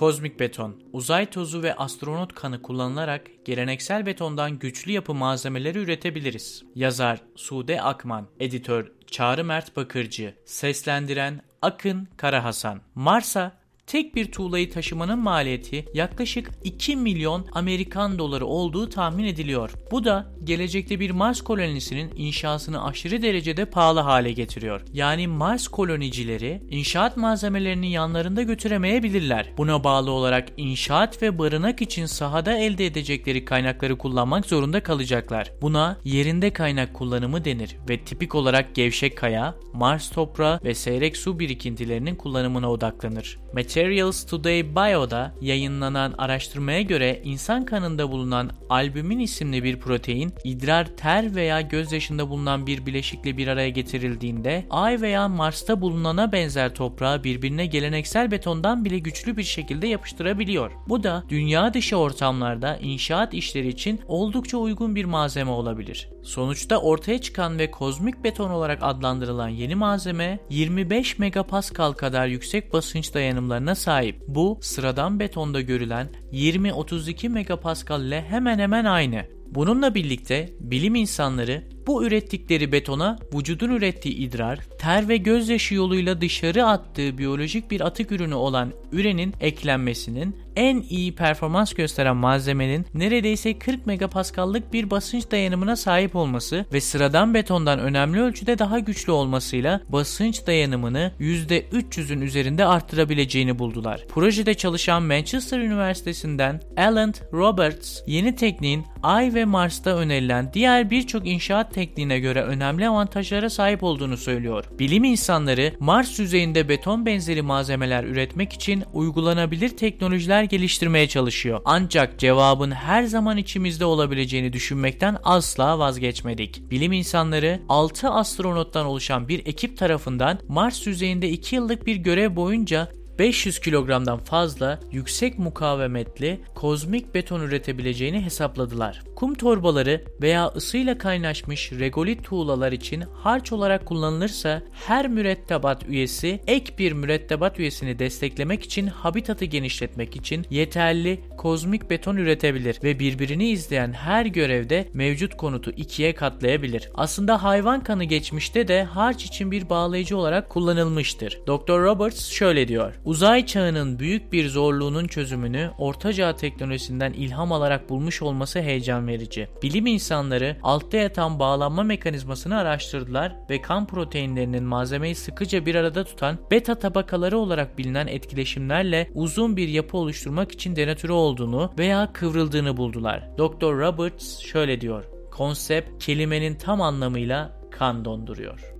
Kozmik beton, uzay tozu ve astronot kanı kullanılarak geleneksel betondan güçlü yapı malzemeleri üretebiliriz. Yazar Sude Akman, editör Çağrı Mert Bakırcı, seslendiren Akın Karahasan. Mars'a tek bir tuğlayı taşımanın maliyeti yaklaşık 2 milyon Amerikan doları olduğu tahmin ediliyor. Bu da gelecekte bir Mars kolonisinin inşasını aşırı derecede pahalı hale getiriyor. Yani Mars kolonicileri inşaat malzemelerini yanlarında götüremeyebilirler. Buna bağlı olarak inşaat ve barınak için sahada elde edecekleri kaynakları kullanmak zorunda kalacaklar. Buna yerinde kaynak kullanımı denir ve tipik olarak gevşek kaya, Mars toprağı ve seyrek su birikintilerinin kullanımına odaklanır. Materials Today Bio'da yayınlanan araştırmaya göre insan kanında bulunan albümin isimli bir protein idrar, ter veya gözyaşında bulunan bir bileşikle bir araya getirildiğinde Ay veya Mars'ta bulunana benzer toprağı birbirine geleneksel betondan bile güçlü bir şekilde yapıştırabiliyor. Bu da dünya dışı ortamlarda inşaat işleri için oldukça uygun bir malzeme olabilir. Sonuçta ortaya çıkan ve kozmik beton olarak adlandırılan yeni malzeme 25 megapascal kadar yüksek basınç dayanımlarına sahip. Bu sıradan betonda görülen 20-32 megapascal ile hemen hemen aynı. Bununla birlikte bilim insanları bu ürettikleri betona vücudun ürettiği idrar, ter ve gözyaşı yoluyla dışarı attığı biyolojik bir atık ürünü olan ürenin eklenmesinin en iyi performans gösteren malzemenin neredeyse 40 megapaskallık bir basınç dayanımına sahip olması ve sıradan betondan önemli ölçüde daha güçlü olmasıyla basınç dayanımını %300'ün üzerinde arttırabileceğini buldular. Projede çalışan Manchester Üniversitesi'nden Alan Roberts yeni tekniğin Ay ve Mars'ta önerilen diğer birçok inşaat tekniğine göre önemli avantajlara sahip olduğunu söylüyor. Bilim insanları Mars yüzeyinde beton benzeri malzemeler üretmek için uygulanabilir teknolojiler geliştirmeye çalışıyor. Ancak cevabın her zaman içimizde olabileceğini düşünmekten asla vazgeçmedik. Bilim insanları 6 astronottan oluşan bir ekip tarafından Mars yüzeyinde 2 yıllık bir görev boyunca 500 kilogramdan fazla yüksek mukavemetli kozmik beton üretebileceğini hesapladılar. Kum torbaları veya ısıyla kaynaşmış regolit tuğlalar için harç olarak kullanılırsa her mürettebat üyesi ek bir mürettebat üyesini desteklemek için habitatı genişletmek için yeterli kozmik beton üretebilir ve birbirini izleyen her görevde mevcut konutu ikiye katlayabilir. Aslında hayvan kanı geçmişte de harç için bir bağlayıcı olarak kullanılmıştır. Dr. Roberts şöyle diyor. Uzay çağının büyük bir zorluğunun çözümünü Orta Çağ teknolojisinden ilham alarak bulmuş olması heyecan verici. Bilim insanları altta yatan bağlanma mekanizmasını araştırdılar ve kan proteinlerinin malzemeyi sıkıca bir arada tutan beta tabakaları olarak bilinen etkileşimlerle uzun bir yapı oluşturmak için denatüre olduğunu veya kıvrıldığını buldular. Dr. Roberts şöyle diyor. Konsept kelimenin tam anlamıyla kan donduruyor.